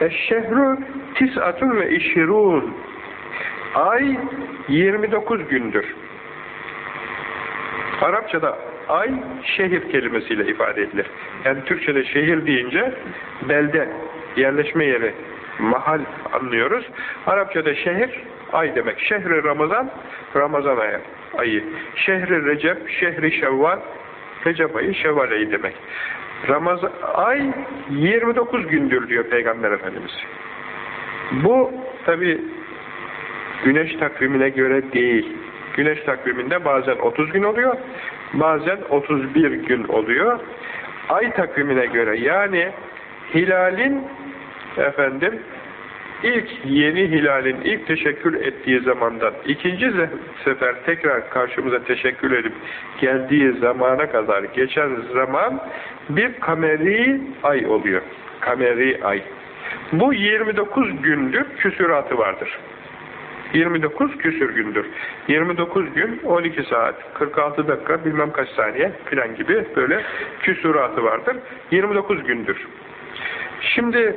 Eşşehru tis'atun ve işirun. Ay 29 gündür. Arapçada ay şehir kelimesiyle ifade edilir. Yani Türkçe'de şehir deyince belde, yerleşme yeri, mahal anlıyoruz. Arapçada şehir ay demek. Şehri Ramazan, Ramazan ayı. ayı. Şehri Recep, şehri Şevval, Recep ayı, Şevval ayı demek. Ramazan ay 29 gündür diyor Peygamber Efendimiz. Bu tabi güneş takvimine göre değil. Güneş takviminde bazen 30 gün oluyor, bazen 31 gün oluyor. Ay takvimine göre yani hilalin efendim ilk yeni hilalin ilk teşekkür ettiği zamandan ikinci sefer tekrar karşımıza teşekkür edip geldiği zamana kadar geçen zaman bir kameri ay oluyor. Kameri ay. Bu 29 gündür küsuratı vardır. 29 küsür gündür. 29 gün 12 saat 46 dakika bilmem kaç saniye filan gibi böyle küsuratı vardır. 29 gündür. Şimdi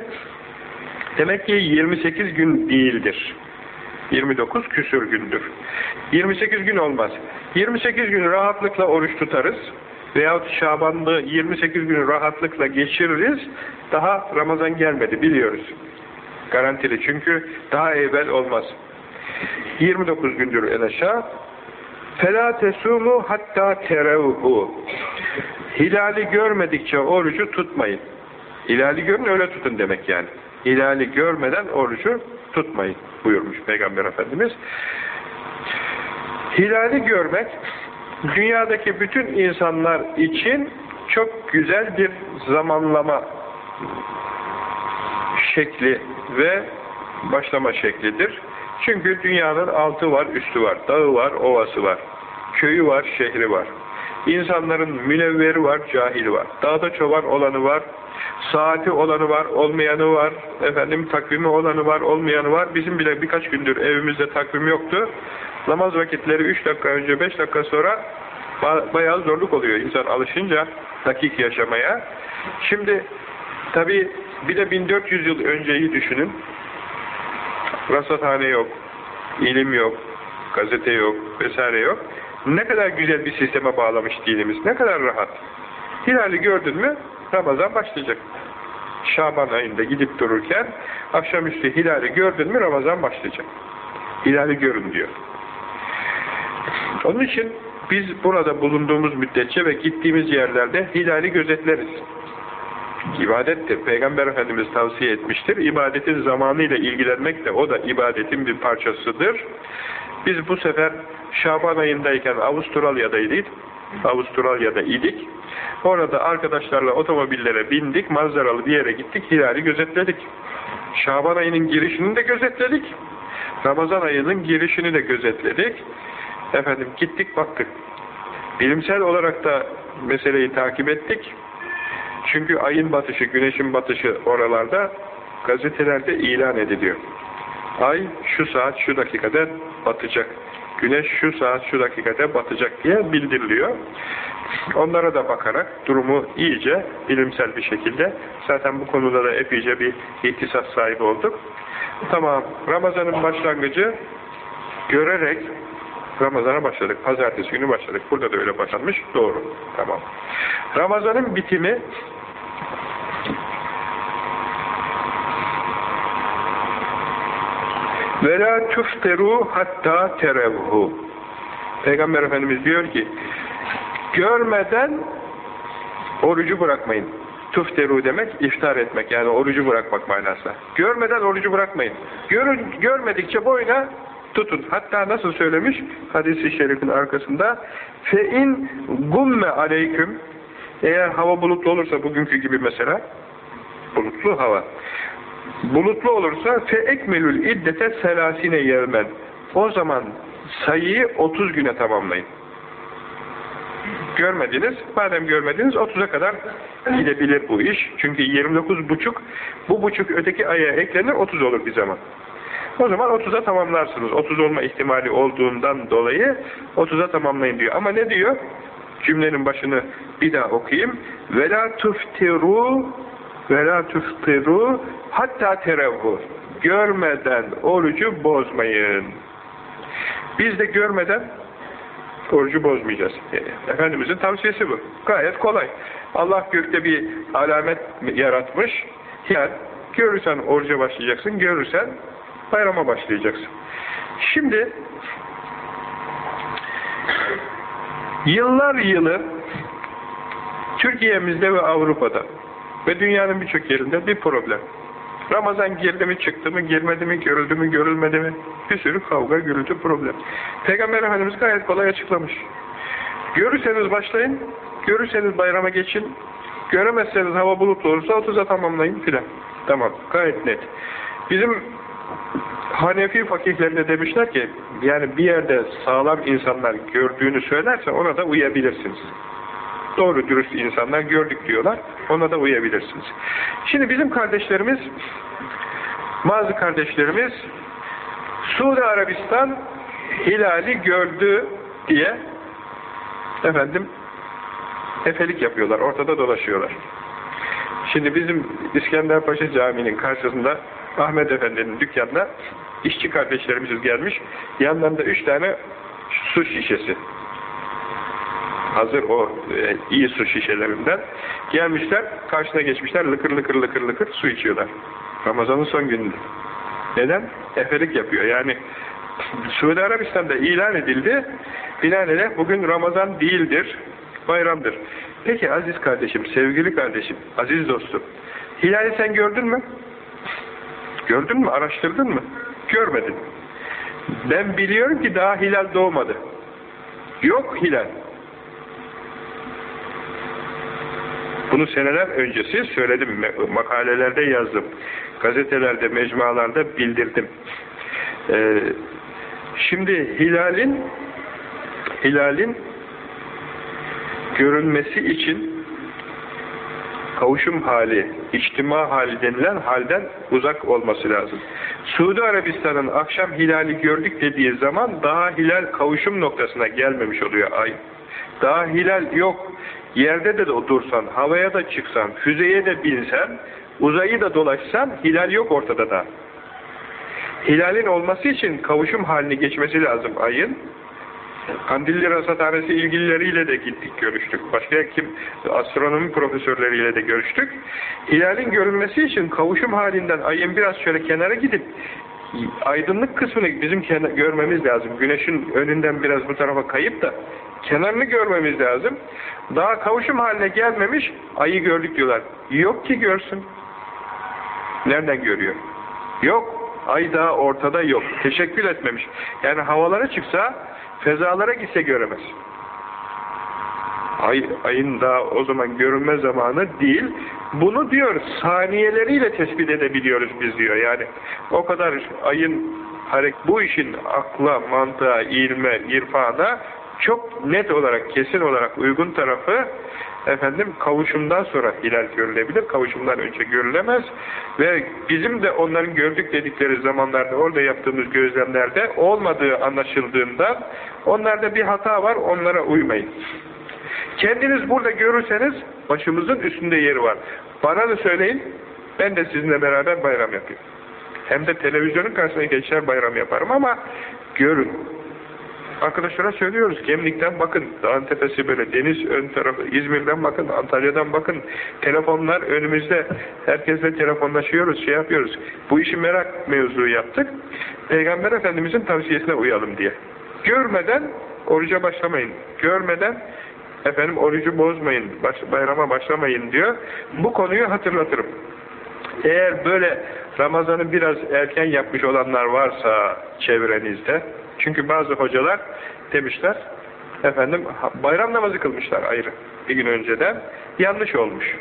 demek ki 28 gün değildir. 29 küsür gündür. 28 gün olmaz. 28 gün rahatlıkla oruç tutarız. Veyahut Şabanlı 28 gün rahatlıkla geçiririz. Daha Ramazan gelmedi biliyoruz. Garantili çünkü daha evvel olmaz. 29 gündür en aşağı. فَلَا تَسُومُ hatta terevhu. Hilali görmedikçe orucu tutmayın. Hilali görün öyle tutun demek yani. Hilali görmeden orucu tutmayın buyurmuş Peygamber Efendimiz. Hilali görmek dünyadaki bütün insanlar için çok güzel bir zamanlama şekli ve başlama şeklidir. Çünkü dünyanın altı var, üstü var, dağı var, ovası var, köyü var, şehri var. İnsanların münevveri var, cahili var. Dağda çoban olanı var, saati olanı var, olmayanı var, efendim takvimi olanı var, olmayanı var. Bizim bile birkaç gündür evimizde takvim yoktu. Namaz vakitleri 3 dakika önce, 5 dakika sonra bayağı zorluk oluyor insan alışınca dakik yaşamaya. Şimdi tabi bir de 1400 yıl önceyi düşünün. Rasathane yok, ilim yok, gazete yok, vesaire yok. Ne kadar güzel bir sisteme bağlamış dinimiz, ne kadar rahat. Hilali gördün mü Ramazan başlayacak. Şaban ayında gidip dururken akşamüstü hilali gördün mü Ramazan başlayacak. Hilali görün diyor. Onun için biz burada bulunduğumuz müddetçe ve gittiğimiz yerlerde hilali gözetleriz. İbadettir. Peygamber Efendimiz tavsiye etmiştir. İbadetin zamanıyla ilgilenmek de o da ibadetin bir parçasıdır. Biz bu sefer Şaban ayındayken Avustralya'daydık. Avustralya'da idik. Orada arkadaşlarla otomobillere bindik, manzaralı bir yere gittik, hilali gözetledik. Şaban ayının girişini de gözetledik. Ramazan ayının girişini de gözetledik. Efendim gittik baktık. Bilimsel olarak da meseleyi takip ettik. Çünkü ayın batışı, güneşin batışı oralarda gazetelerde ilan ediliyor. Ay şu saat şu dakikada batacak. Güneş şu saat şu dakikada batacak diye bildiriliyor. Onlara da bakarak durumu iyice bilimsel bir şekilde zaten bu konuda da epeyce bir ihtisas sahibi olduk. Tamam Ramazan'ın başlangıcı görerek Ramazan'a başladık. Pazartesi günü başladık. Burada da öyle başlanmış. Doğru. Tamam. Ramazan'ın bitimi ve la tufteru hatta terevhu Peygamber Efendimiz diyor ki görmeden orucu bırakmayın. Tufteru demek iftar etmek yani orucu bırakmak manasında. Görmeden orucu bırakmayın. Görün, görmedikçe boyuna tutun. Hatta nasıl söylemiş hadisi şerifin arkasında fe in gumme aleyküm eğer hava bulutlu olursa bugünkü gibi mesela bulutlu hava bulutlu olursa fe ekmelül iddete selasine yevmen. O zaman sayıyı 30 güne tamamlayın. Görmediniz. Madem görmediniz 30'a kadar gidebilir bu iş. Çünkü 29 buçuk bu buçuk öteki aya eklenir 30 olur bir zaman. O zaman 30'a tamamlarsınız. 30 olma ihtimali olduğundan dolayı 30'a tamamlayın diyor. Ama ne diyor? Cümlenin başını bir daha okuyayım. Vela tuftiru ve la hatta terevhu. Görmeden orucu bozmayın. Biz de görmeden orucu bozmayacağız. E, Efendimizin tavsiyesi bu. Gayet kolay. Allah gökte bir alamet yaratmış. Yani görürsen oruca başlayacaksın, görürsen bayrama başlayacaksın. Şimdi yıllar yılı Türkiye'mizde ve Avrupa'da ve dünyanın birçok yerinde bir problem. Ramazan girdi mi çıktı mı girmedi mi görüldü mü görülmedi mi bir sürü kavga gürültü problem. Peygamber Efendimiz gayet kolay açıklamış. Görürseniz başlayın, görürseniz bayrama geçin, göremezseniz hava bulutlu olursa 30'a tamamlayın filan. Tamam gayet net. Bizim Hanefi fakihlerine demişler ki yani bir yerde sağlam insanlar gördüğünü söylerse ona da uyabilirsiniz. Doğru dürüst insanlar gördük diyorlar. Ona da uyabilirsiniz. Şimdi bizim kardeşlerimiz bazı kardeşlerimiz Suudi Arabistan hilali gördü diye efendim efelik yapıyorlar. Ortada dolaşıyorlar. Şimdi bizim İskenderpaşa Camii'nin karşısında Ahmet Efendi'nin dükkanına işçi kardeşlerimiz gelmiş. Yanlarında üç tane su şişesi. Hazır o e, iyi su şişelerinden. Gelmişler, karşına geçmişler, lıkır lıkır lıkır lıkır su içiyorlar. Ramazan'ın son gününde. Neden? Efelik yapıyor. Yani Suudi Arabistan'da ilan edildi. Binaenaleyh bugün Ramazan değildir, bayramdır. Peki aziz kardeşim, sevgili kardeşim, aziz dostum. Hilali sen gördün mü? Gördün mü? Araştırdın mı? Görmedin. Ben biliyorum ki daha hilal doğmadı. Yok hilal. Bunu seneler öncesi söyledim, makalelerde yazdım, gazetelerde, mecmualarda bildirdim. Ee, şimdi hilalin hilalin görünmesi için kavuşum hali, içtima hali denilen halden uzak olması lazım. Suudi Arabistan'ın akşam hilali gördük dediği zaman daha hilal kavuşum noktasına gelmemiş oluyor ay. Daha hilal yok. Yerde de dursan, havaya da çıksan, füzeye de binsen, uzayı da dolaşsan hilal yok ortada da. Hilalin olması için kavuşum halini geçmesi lazım ayın. Kandilli Rasathanesi ilgilileriyle de gittik görüştük. Başka kim astronomi profesörleriyle de görüştük. Hilalin görünmesi için kavuşum halinden ayın biraz şöyle kenara gidip aydınlık kısmını bizim görmemiz lazım. Güneşin önünden biraz bu tarafa kayıp da kenarını görmemiz lazım. Daha kavuşum haline gelmemiş ayı gördük diyorlar. Yok ki görsün. Nereden görüyor? Yok. Ay daha ortada yok. Teşekkül etmemiş. Yani havalara çıksa fezalara gitse göremez. Ay, ayın daha o zaman görünme zamanı değil. Bunu diyor saniyeleriyle tespit edebiliyoruz biz diyor. Yani o kadar ayın bu işin akla, mantığa, ilme, irfana çok net olarak, kesin olarak uygun tarafı efendim kavuşumdan sonra hilal görülebilir, kavuşumdan önce görülemez ve bizim de onların gördük dedikleri zamanlarda orada yaptığımız gözlemlerde olmadığı anlaşıldığında onlarda bir hata var, onlara uymayın. Kendiniz burada görürseniz başımızın üstünde yeri var. Bana da söyleyin, ben de sizinle beraber bayram yapayım. Hem de televizyonun karşısına geçer bayram yaparım ama görün. Arkadaşlara söylüyoruz. Gemlik'ten bakın. Dağın tepesi böyle. Deniz ön tarafı. İzmir'den bakın. Antalya'dan bakın. Telefonlar önümüzde. Herkesle telefonlaşıyoruz. Şey yapıyoruz. Bu işi merak mevzu yaptık. Peygamber Efendimizin tavsiyesine uyalım diye. Görmeden oruca başlamayın. Görmeden efendim orucu bozmayın. Baş, bayrama başlamayın diyor. Bu konuyu hatırlatırım. Eğer böyle Ramazan'ı biraz erken yapmış olanlar varsa çevrenizde çünkü bazı hocalar demişler, efendim bayram namazı kılmışlar ayrı bir gün önceden. Yanlış olmuş.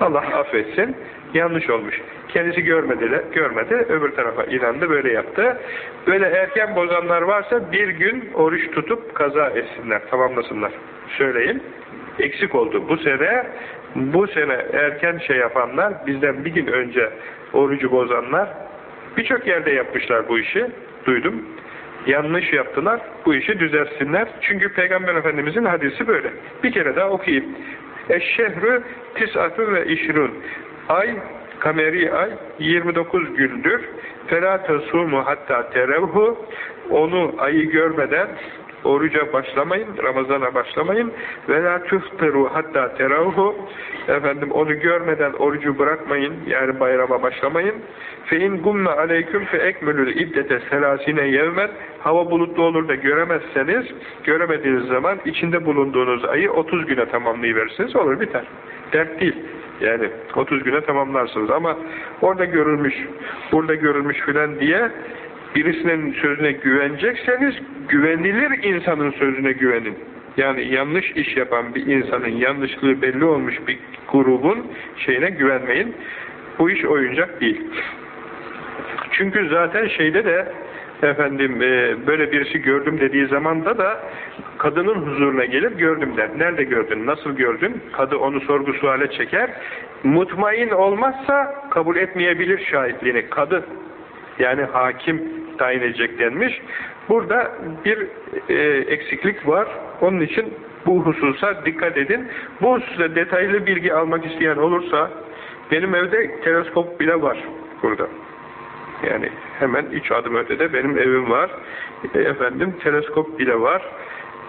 Allah affetsin. Yanlış olmuş. Kendisi görmedi, görmedi. Öbür tarafa inandı, böyle yaptı. Böyle erken bozanlar varsa bir gün oruç tutup kaza etsinler, tamamlasınlar. Söyleyin. Eksik oldu. Bu sene bu sene erken şey yapanlar, bizden bir gün önce orucu bozanlar birçok yerde yapmışlar bu işi. Duydum yanlış yaptılar, bu işi düzelsinler. Çünkü Peygamber Efendimizin hadisi böyle. Bir kere daha okuyayım. Eşşehrü tis'atü ve işrun. Ay, kameri ay 29 gündür. Fela tasumu hatta terevhu. Onu ayı görmeden oruca başlamayın, Ramazan'a başlamayın. Ve la hatta teravhu. Efendim onu görmeden orucu bırakmayın, yani bayrama başlamayın. Fe in gumma aleyküm fe ekmülül iddete selasine yevmen. Hava bulutlu olur da göremezseniz, göremediğiniz zaman içinde bulunduğunuz ayı 30 güne tamamlayıversiniz, olur biter. Dert değil. Yani 30 güne tamamlarsınız ama orada görülmüş, burada görülmüş filan diye birisinin sözüne güvenecekseniz güvenilir insanın sözüne güvenin. Yani yanlış iş yapan bir insanın yanlışlığı belli olmuş bir grubun şeyine güvenmeyin. Bu iş oyuncak değil. Çünkü zaten şeyde de efendim e, böyle birisi gördüm dediği zamanda da kadının huzuruna gelir gördüm der. Nerede gördün? Nasıl gördün? Kadı onu sorgu suale çeker. Mutmain olmazsa kabul etmeyebilir şahitliğini. Kadı yani hakim tayin edecek denmiş. Burada bir e, eksiklik var. Onun için bu hususa dikkat edin. Bu hususta detaylı bilgi almak isteyen olursa benim evde teleskop bile var burada. Yani hemen üç adım ötede benim evim var. E, efendim teleskop bile var.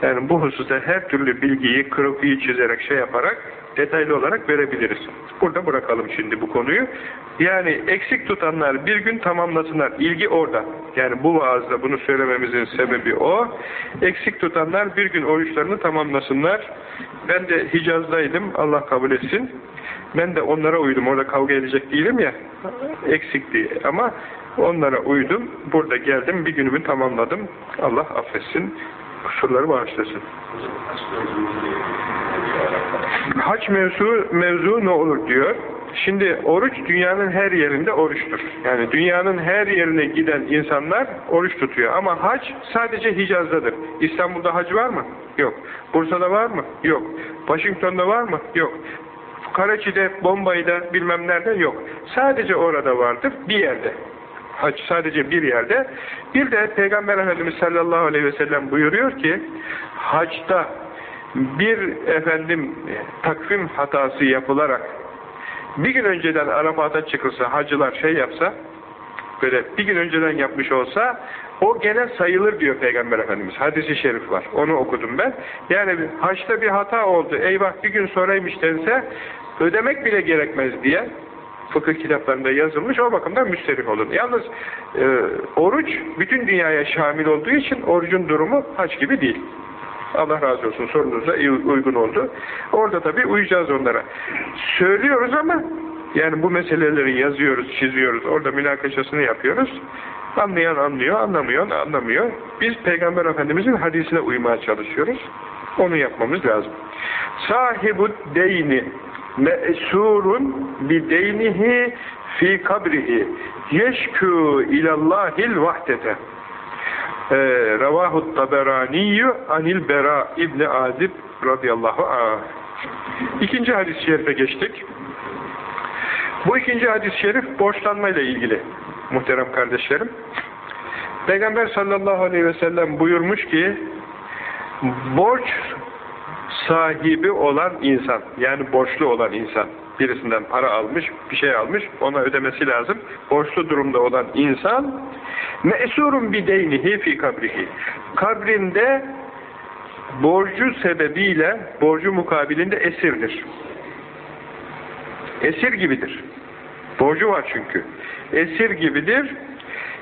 Yani bu hususta her türlü bilgiyi krokiyi çizerek şey yaparak detaylı olarak verebiliriz. Burada bırakalım şimdi bu konuyu. Yani eksik tutanlar bir gün tamamlasınlar. İlgi orada. Yani bu vaazda bunu söylememizin sebebi o. Eksik tutanlar bir gün oruçlarını tamamlasınlar. Ben de Hicaz'daydım. Allah kabul etsin. Ben de onlara uydum. Orada kavga edecek değilim ya. Eksikti ama onlara uydum. Burada geldim. Bir günümü tamamladım. Allah affetsin. Kusurları bağışlasın. Haç mevzu, mevzu ne olur diyor. Şimdi oruç dünyanın her yerinde oruçtur. Yani dünyanın her yerine giden insanlar oruç tutuyor. Ama hac sadece Hicaz'dadır. İstanbul'da hac var mı? Yok. Bursa'da var mı? Yok. Washington'da var mı? Yok. Karaçi'de, Bombay'da bilmem nerede yok. Sadece orada vardır. Bir yerde. Hac sadece bir yerde. Bir de Peygamber Efendimiz sallallahu aleyhi ve sellem buyuruyor ki hacda bir efendim takvim hatası yapılarak bir gün önceden Arafat'a çıkılsa, hacılar şey yapsa, böyle bir gün önceden yapmış olsa, o gene sayılır diyor Peygamber Efendimiz. Hadisi şerif var. Onu okudum ben. Yani haçta bir hata oldu. Eyvah bir gün sonraymış dense, ödemek bile gerekmez diye fıkıh kitaplarında yazılmış. O bakımdan müsterih olun. Yalnız e, oruç bütün dünyaya şamil olduğu için orucun durumu haç gibi değil. Allah razı olsun sorunuza uygun oldu. Orada tabii uyacağız onlara. Söylüyoruz ama yani bu meseleleri yazıyoruz, çiziyoruz, orada münakaşasını yapıyoruz. Anlayan anlıyor, anlamayan anlamıyor. Biz Peygamber Efendimizin hadisine uymaya çalışıyoruz. Onu yapmamız lazım. Sahibu deyni me'surun bi deynihi fi kabrihi yeşkû ilallahil vahdete e, Ravahu Taberaniyyü Anil Bera İbni Azib radıyallahu anh. İkinci hadis-i şerife geçtik. Bu ikinci hadis-i şerif borçlanmayla ilgili muhterem kardeşlerim. Peygamber sallallahu aleyhi ve sellem buyurmuş ki borç sahibi olan insan yani borçlu olan insan birisinden para almış, bir şey almış, ona ödemesi lazım. Borçlu durumda olan insan me'surun bi deynihi fi kabrihi. Kabrinde borcu sebebiyle, borcu mukabilinde esirdir. Esir gibidir. Borcu var çünkü. Esir gibidir.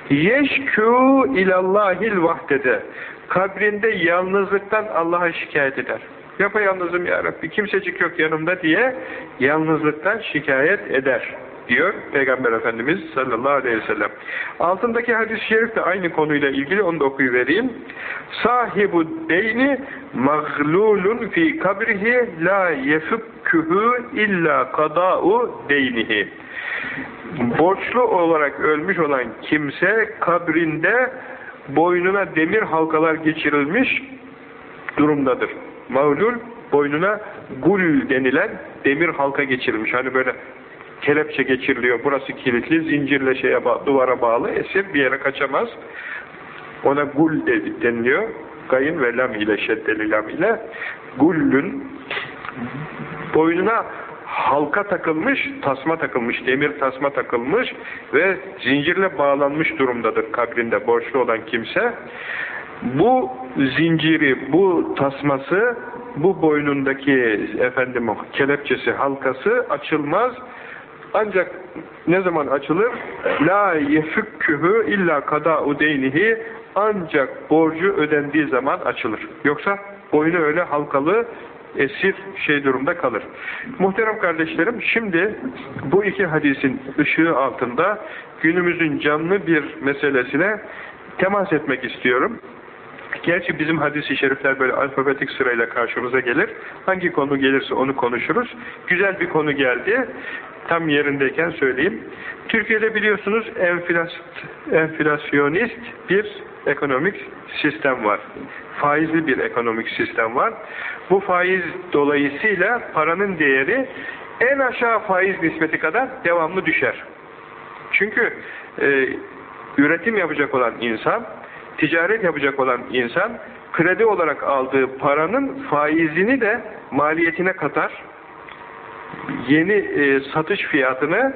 Yeşkû ilallahil vahdede. Kabrinde yalnızlıktan Allah'a şikayet eder. Yapayalnızım ya Rabbi, kimsecik yok yanımda diye yalnızlıktan şikayet eder diyor Peygamber Efendimiz sallallahu aleyhi ve sellem. Altındaki hadis-i şerif de aynı konuyla ilgili onu da okuyuvereyim. Sahibu deyni maglulun fi kabrihi la yefukkuhu illa kada'u deynihi. Borçlu olarak ölmüş olan kimse kabrinde boynuna demir halkalar geçirilmiş durumdadır. Mağlul boynuna gul denilen demir halka geçirilmiş. Hani böyle kelepçe geçiriliyor. Burası kilitli, zincirle şeye ba duvara bağlı. Esir bir yere kaçamaz. Ona gul deniliyor. Gayın ve lam ile şeddeli lam ile gullün boynuna halka takılmış, tasma takılmış, demir tasma takılmış ve zincirle bağlanmış durumdadır kabrinde borçlu olan kimse. Bu zinciri, bu tasması, bu boynundaki efendim kelepçesi, halkası açılmaz. Ancak ne zaman açılır? La yefükkühü illa kada udeynihi ancak borcu ödendiği zaman açılır. Yoksa boynu öyle halkalı esir şey durumda kalır. Muhterem kardeşlerim şimdi bu iki hadisin ışığı altında günümüzün canlı bir meselesine temas etmek istiyorum. Gerçi bizim hadis-i şerifler böyle alfabetik sırayla karşımıza gelir. Hangi konu gelirse onu konuşuruz. Güzel bir konu geldi. Tam yerindeyken söyleyeyim. Türkiye'de biliyorsunuz enflas enflasyonist bir ekonomik sistem var. Faizli bir ekonomik sistem var. Bu faiz dolayısıyla paranın değeri en aşağı faiz nispeti kadar devamlı düşer. Çünkü e, üretim yapacak olan insan, ticaret yapacak olan insan, kredi olarak aldığı paranın faizini de maliyetine katar. Yeni e, satış fiyatını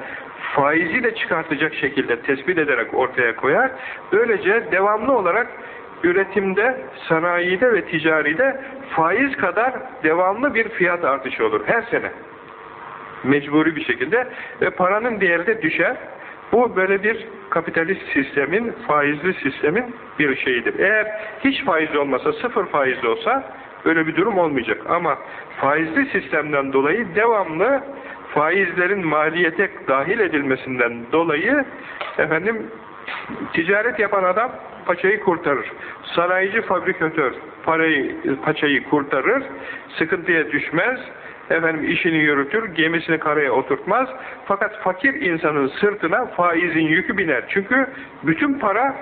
faizi de çıkartacak şekilde tespit ederek ortaya koyar. Böylece devamlı olarak üretimde, sanayide ve ticaride faiz kadar devamlı bir fiyat artışı olur her sene. Mecburi bir şekilde ve paranın değeri de düşer. Bu böyle bir kapitalist sistemin, faizli sistemin bir şeyidir. Eğer hiç faiz olmasa, sıfır faiz olsa öyle bir durum olmayacak. Ama faizli sistemden dolayı devamlı faizlerin maliyete dahil edilmesinden dolayı efendim ticaret yapan adam paçayı kurtarır. Sanayici fabrikatör parayı, paçayı kurtarır, sıkıntıya düşmez, efendim işini yürütür, gemisini karaya oturtmaz. Fakat fakir insanın sırtına faizin yükü biner. Çünkü bütün para,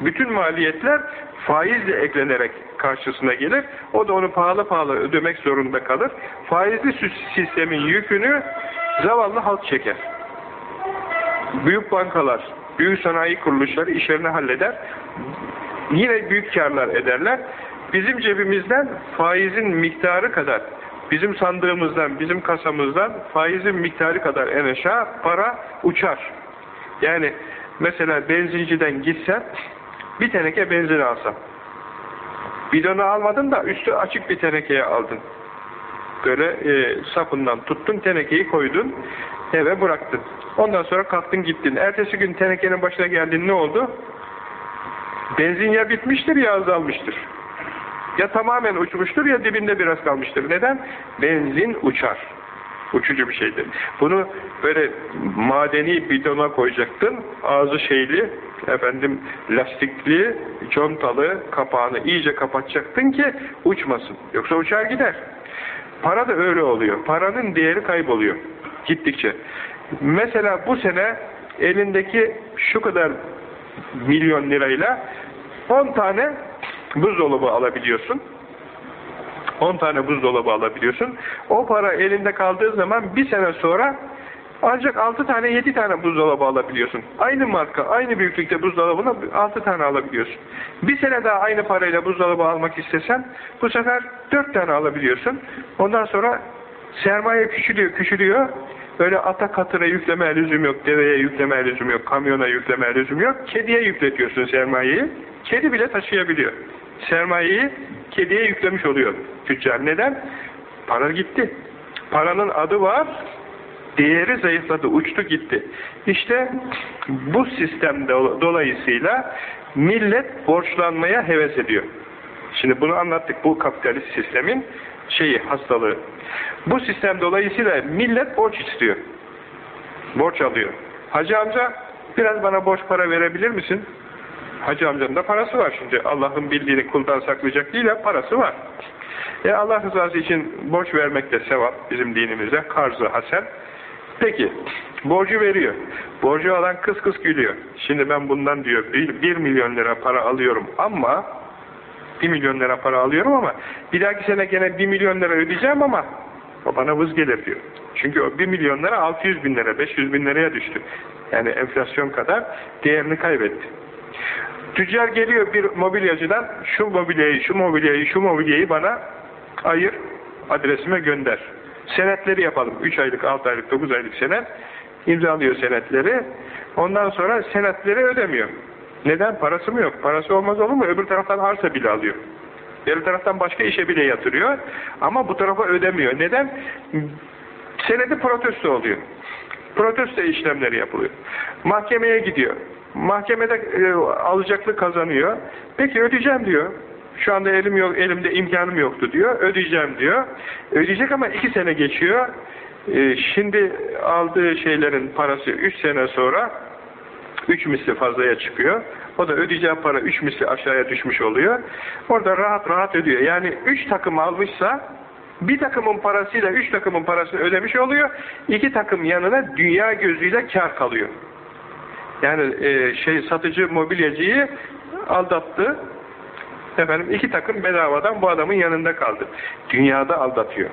bütün maliyetler faizle eklenerek karşısına gelir. O da onu pahalı pahalı ödemek zorunda kalır. Faizli sistemin yükünü zavallı halk çeker. Büyük bankalar, büyük sanayi kuruluşları işlerini halleder. Yine büyük karlar ederler. Bizim cebimizden faizin miktarı kadar, bizim sandığımızdan, bizim kasamızdan faizin miktarı kadar en aşağı para uçar. Yani mesela benzinciden gitsen bir teneke benzin alsan. Bidonu almadın da üstü açık bir tenekeye aldın. Böyle e, sapından tuttun, tenekeyi koydun, eve bıraktın. Ondan sonra kalktın gittin. Ertesi gün tenekenin başına geldin ne oldu? Benzin ya bitmiştir ya azalmıştır. Ya tamamen uçmuştur ya dibinde biraz kalmıştır. Neden? Benzin uçar. Uçucu bir şeydir. Bunu böyle madeni bidona koyacaktın. Ağzı şeyli, efendim lastikli, contalı kapağını iyice kapatacaktın ki uçmasın. Yoksa uçar gider. Para da öyle oluyor. Paranın değeri kayboluyor. Gittikçe. Mesela bu sene elindeki şu kadar milyon lirayla 10 tane buzdolabı alabiliyorsun. 10 tane buzdolabı alabiliyorsun. O para elinde kaldığı zaman bir sene sonra ancak 6 tane 7 tane buzdolabı alabiliyorsun. Aynı marka, aynı büyüklükte buzdolabını 6 tane alabiliyorsun. Bir sene daha aynı parayla buzdolabı almak istesen bu sefer 4 tane alabiliyorsun. Ondan sonra sermaye küçülüyor, küçülüyor. Öyle ata katıra yükleme lüzum yok, deveye yükleme lüzum yok, kamyona yükleme lüzum yok. Kediye yükletiyorsun sermayeyi. Kedi bile taşıyabiliyor. Sermayeyi kediye yüklemiş oluyor tüccar. Neden? Para gitti. Paranın adı var, değeri zayıfladı, uçtu gitti. İşte bu sistem dolayısıyla millet borçlanmaya heves ediyor. Şimdi bunu anlattık. Bu kapitalist sistemin şeyi, hastalığı. Bu sistem dolayısıyla millet borç istiyor. Borç alıyor. Hacı amca biraz bana borç para verebilir misin? Hacı amcanın da parası var şimdi. Allah'ın bildiğini kuldan saklayacak değil ya parası var. E Allah rızası için borç vermek de sevap bizim dinimizde. Karzı hasen. Peki, borcu veriyor. Borcu alan kıs kıs gülüyor. Şimdi ben bundan diyor bir, bir milyon lira para alıyorum ama bir milyon lira para alıyorum ama bir dahaki sene gene bir milyon lira ödeyeceğim ama o bana vız gelir diyor. Çünkü o bir milyon lira 600 bin lira, 500 bin liraya düştü. Yani enflasyon kadar değerini kaybetti. Tüccar geliyor bir mobilyacıdan şu mobilyayı, şu mobilyayı, şu mobilyayı bana ayır, adresime gönder. Senetleri yapalım. 3 aylık, 6 aylık, 9 aylık senet. İmzalıyor senetleri. Ondan sonra senetleri ödemiyor. Neden? Parası mı yok? Parası olmaz olur mu? Öbür taraftan arsa bile alıyor. Diğer taraftan başka işe bile yatırıyor. Ama bu tarafa ödemiyor. Neden? Senedi protesto oluyor. Protesto işlemleri yapılıyor. Mahkemeye gidiyor. Mahkemede e, alacaklı kazanıyor. Peki ödeyeceğim diyor. Şu anda elim yok, elimde imkanım yoktu diyor. Ödeyeceğim diyor. Ödeyecek ama iki sene geçiyor. E, şimdi aldığı şeylerin parası üç sene sonra üç misli fazlaya çıkıyor. O da ödeyeceği para üç misli aşağıya düşmüş oluyor. Orada rahat rahat ödüyor. Yani üç takım almışsa bir takımın parasıyla üç takımın parasını ödemiş oluyor. İki takım yanına dünya gözüyle kar kalıyor. Yani e, şey satıcı mobilyacıyı aldattı. Efendim iki takım bedavadan bu adamın yanında kaldı. Dünyada aldatıyor.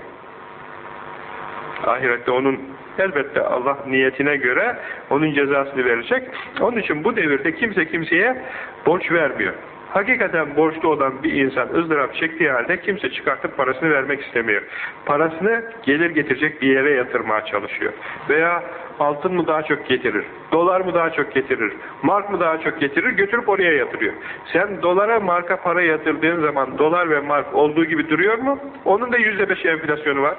Ahirette onun elbette Allah niyetine göre onun cezasını verecek. Onun için bu devirde kimse kimseye borç vermiyor. Hakikaten borçlu olan bir insan ızdırap çektiği halde kimse çıkartıp parasını vermek istemiyor. Parasını gelir getirecek bir yere yatırmaya çalışıyor. Veya altın mı daha çok getirir, dolar mı daha çok getirir, mark mı daha çok getirir, götürüp oraya yatırıyor. Sen dolara marka para yatırdığın zaman dolar ve mark olduğu gibi duruyor mu? Onun da yüzde beş enflasyonu var.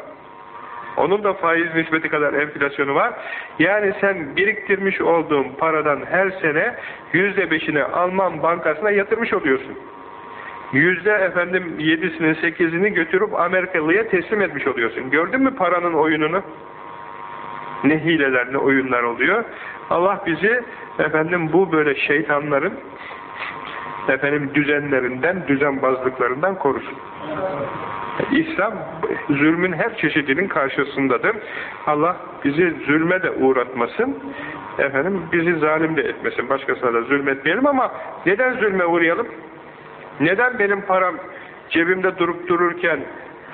Onun da faiz nispeti kadar enflasyonu var. Yani sen biriktirmiş olduğun paradan her sene yüzde beşini Alman bankasına yatırmış oluyorsun. Yüzde efendim yedisini sekizini götürüp Amerikalıya teslim etmiş oluyorsun. Gördün mü paranın oyununu? Ne hileler ne oyunlar oluyor. Allah bizi efendim bu böyle şeytanların efendim düzenlerinden, düzenbazlıklarından korusun. İslam zulmün her çeşidinin karşısındadır. Allah bizi zulme de uğratmasın. Efendim bizi zalim de etmesin. Başkasına da zulmetmeyelim ama neden zulme uğrayalım? Neden benim param cebimde durup dururken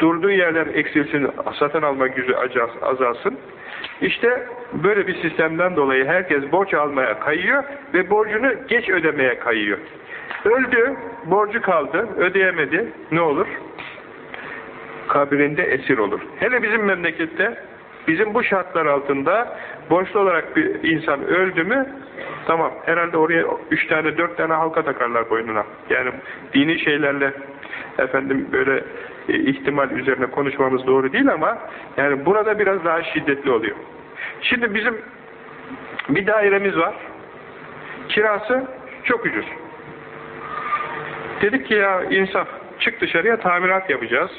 durduğu yerler eksilsin, satın alma gücü azalsın? İşte böyle bir sistemden dolayı herkes borç almaya kayıyor ve borcunu geç ödemeye kayıyor. Öldü, borcu kaldı, ödeyemedi. Ne olur? Kabrinde esir olur. Hele bizim memlekette, bizim bu şartlar altında borçlu olarak bir insan öldü mü, tamam herhalde oraya üç tane, dört tane halka takarlar boynuna. Yani dini şeylerle efendim böyle ihtimal üzerine konuşmamız doğru değil ama yani burada biraz daha şiddetli oluyor. Şimdi bizim bir dairemiz var. Kirası çok ucuz. Dedik ki ya insaf, çık dışarıya tamirat yapacağız.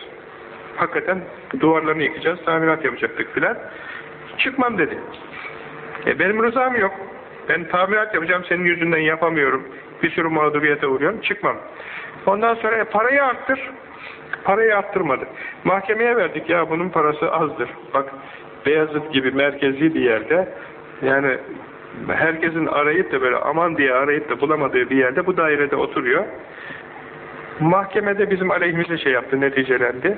Hakikaten duvarlarını yıkacağız, tamirat yapacaktık filan. Çıkmam dedi. E benim rızam yok. Ben tamirat yapacağım, senin yüzünden yapamıyorum. Bir sürü mağduriyete uğruyorum, çıkmam. Ondan sonra e, parayı arttır. Parayı arttırmadı. Mahkemeye verdik ya bunun parası azdır. Bak Beyazıt gibi merkezi bir yerde yani herkesin arayıp da böyle aman diye arayıp da bulamadığı bir yerde bu dairede oturuyor. Mahkemede bizim aleyhimize şey yaptı, neticelendi.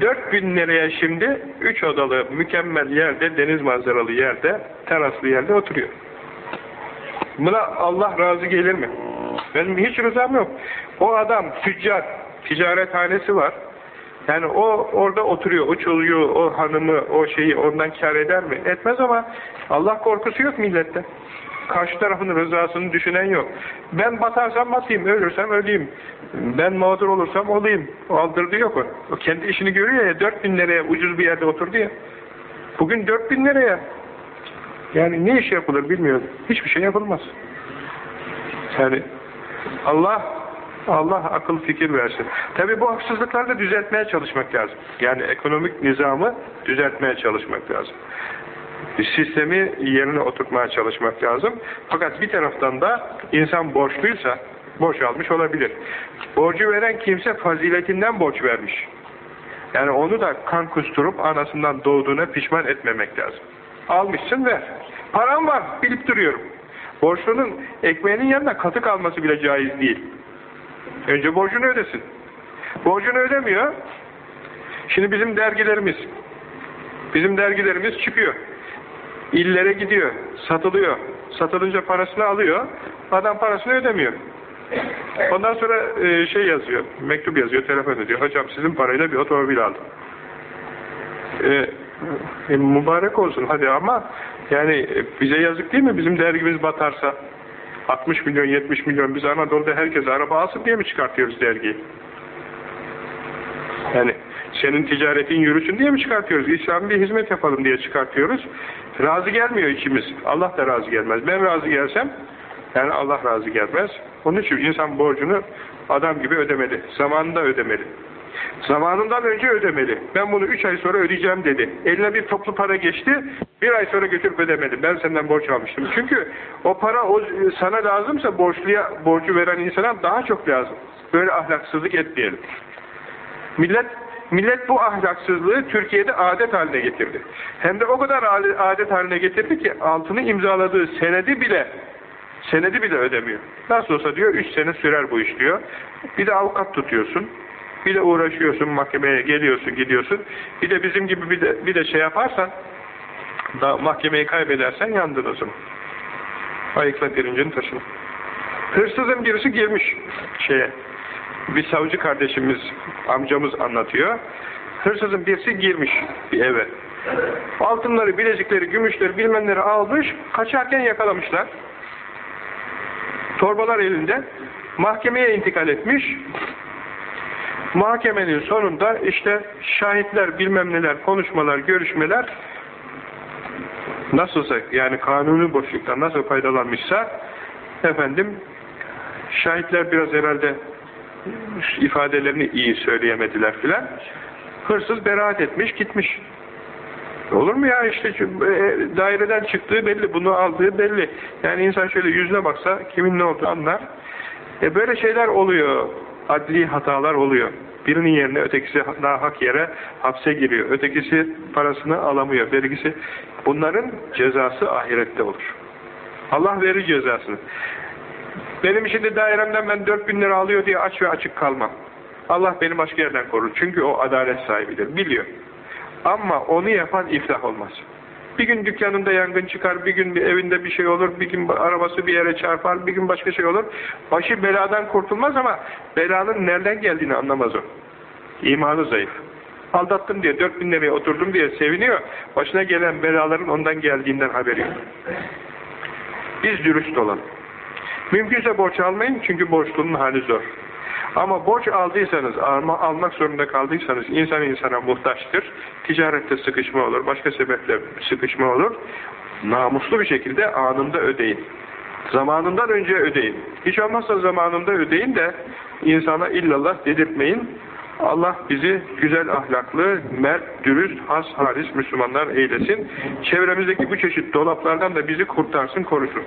4000 liraya şimdi 3 odalı mükemmel yerde, deniz manzaralı yerde, teraslı yerde oturuyor. Buna Allah razı gelir mi? Benim hiç rızam yok. O adam tüccar, ticarethanesi var. Yani o orada oturuyor, o çocuğu, o hanımı, o şeyi ondan kar eder mi? Etmez ama Allah korkusu yok millette. Karşı tarafın rızasını düşünen yok. Ben batarsam batayım, ölürsem öleyim. Ben mağdur olursam olayım. O aldırdı yok o. O kendi işini görüyor ya, 4000 liraya ucuz bir yerde oturdu ya. Bugün 4000 liraya. Yani ne iş yapılır bilmiyorum. Hiçbir şey yapılmaz. Yani Allah Allah akıl fikir versin. Tabi bu haksızlıkları da düzeltmeye çalışmak lazım. Yani ekonomik nizamı düzeltmeye çalışmak lazım. Sistemi yerine oturtmaya çalışmak lazım. Fakat bir taraftan da insan borçluysa borç almış olabilir. Borcu veren kimse faziletinden borç vermiş. Yani onu da kan kusturup anasından doğduğuna pişman etmemek lazım. Almışsın ver. Param var bilip duruyorum. Borçlunun ekmeğinin yanında katık alması bile caiz değil. Önce borcunu ödesin. Borcunu ödemiyor. Şimdi bizim dergilerimiz bizim dergilerimiz çıkıyor. İllere gidiyor. Satılıyor. Satılınca parasını alıyor. Adam parasını ödemiyor. Ondan sonra e, şey yazıyor. Mektup yazıyor. Telefon ediyor. Hocam sizin parayla bir otomobil aldım. E, E, mübarek olsun hadi ama yani bize yazık değil mi? Bizim dergimiz batarsa 60 milyon 70 milyon biz Anadolu'da herkes araba alsın diye mi çıkartıyoruz dergiyi? Yani senin ticaretin yürüsün diye mi çıkartıyoruz? İslam'a bir hizmet yapalım diye çıkartıyoruz. Razı gelmiyor ikimiz. Allah da razı gelmez. Ben razı gelsem yani Allah razı gelmez. Onun için insan borcunu adam gibi ödemeli. Zamanında ödemeli. Zamanından önce ödemeli. Ben bunu üç ay sonra ödeyeceğim dedi. Eline bir toplu para geçti. Bir ay sonra götürüp ödemedi. Ben senden borç almıştım. Çünkü o para o sana lazımsa borçluya borcu veren insana daha çok lazım. Böyle ahlaksızlık etmeyelim. Millet millet bu ahlaksızlığı Türkiye'de adet haline getirdi. Hem de o kadar adet haline getirdi ki altını imzaladığı senedi bile senedi bile ödemiyor. Nasıl olsa diyor 3 sene sürer bu iş diyor. Bir de avukat tutuyorsun. Bir de uğraşıyorsun, mahkemeye geliyorsun, gidiyorsun. Bir de bizim gibi bir de, bir de şey yaparsan, da mahkemeyi kaybedersen yandın o zaman. Ayıkla pirincin taşını. Hırsızın birisi girmiş şeye. Bir savcı kardeşimiz, amcamız anlatıyor. Hırsızın birisi girmiş bir eve. Altınları, bilezikleri, gümüşleri, bilmenleri almış, kaçarken yakalamışlar. Torbalar elinde. Mahkemeye intikal etmiş. Mahkemenin sonunda işte şahitler, bilmem neler, konuşmalar, görüşmeler nasılsa yani kanuni boşluktan nasıl faydalanmışsa efendim şahitler biraz herhalde ifadelerini iyi söyleyemediler filan. Hırsız beraat etmiş, gitmiş. Olur mu ya işte e, daireden çıktığı belli, bunu aldığı belli. Yani insan şöyle yüzüne baksa kimin ne olduğunu anlar. E böyle şeyler oluyor adli hatalar oluyor. Birinin yerine ötekisi daha hak yere hapse giriyor. Ötekisi parasını alamıyor. Vergisi. Bunların cezası ahirette olur. Allah verir cezasını. Benim şimdi dairemden ben 4000 lira alıyor diye aç ve açık kalmam. Allah beni başka yerden korur. Çünkü o adalet sahibidir. Biliyor. Ama onu yapan iflah olmaz. Bir gün dükkanında yangın çıkar, bir gün evinde bir şey olur, bir gün arabası bir yere çarpar, bir gün başka şey olur. Başı beladan kurtulmaz ama belanın nereden geldiğini anlamaz o. İmanı zayıf. Aldattım diye, dört bin liraya oturdum diye seviniyor. Başına gelen belaların ondan geldiğinden haberi yok. Biz dürüst olalım. Mümkünse borç almayın çünkü borçlunun hali zor. Ama borç aldıysanız, alma, almak zorunda kaldıysanız insan insana muhtaçtır. Ticarette sıkışma olur, başka sebeple sıkışma olur. Namuslu bir şekilde anında ödeyin. Zamanından önce ödeyin. Hiç olmazsa zamanında ödeyin de insana illallah dedirtmeyin. Allah bizi güzel ahlaklı, mert, dürüst, has, haris Müslümanlar eylesin. Çevremizdeki bu çeşit dolaplardan da bizi kurtarsın, korusun.